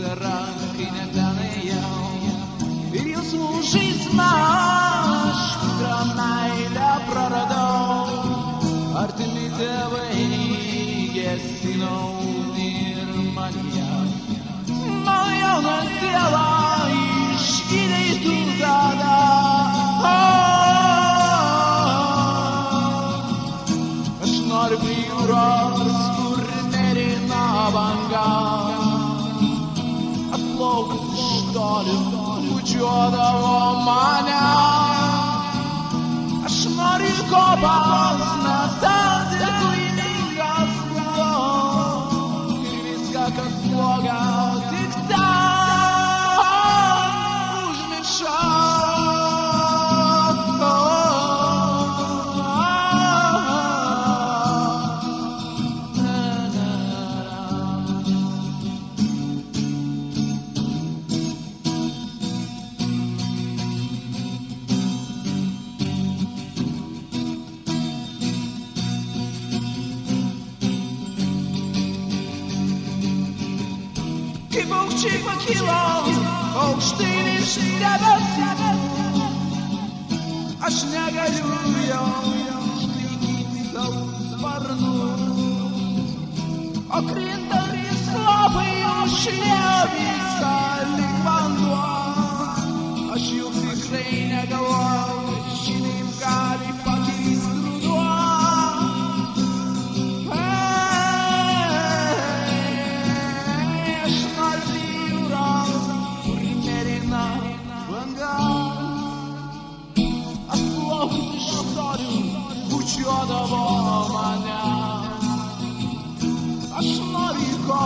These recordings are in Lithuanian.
tiesa rankinė ten ėjau. Ir jūsų žaismą aš tikrą meilę praradau. Artimi tėvai, gesinau ir manyje. Mano jauna siela išgydai tu tada. Aš noriu jūros, kur nerina banga. Atplaukus iš toli, bučiuodavo mane. Aš noriu į kopas, Kaip paukščiai pakilo aukštai virš debesų. Aš negaliu jau išlaikyti savo sparnų. O krintantys lapai užlieja viską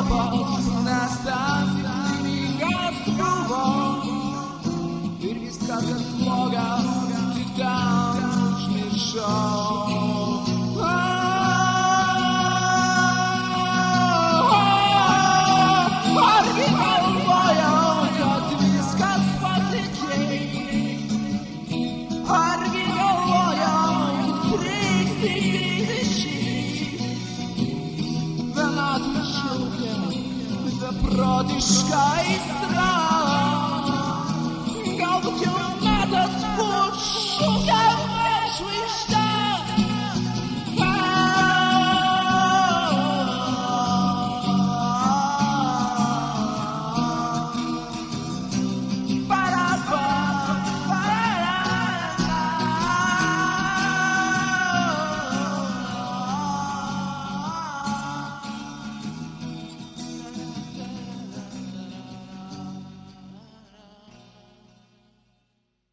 тобой Наставь меня снова Ты без как children, the broad sky is.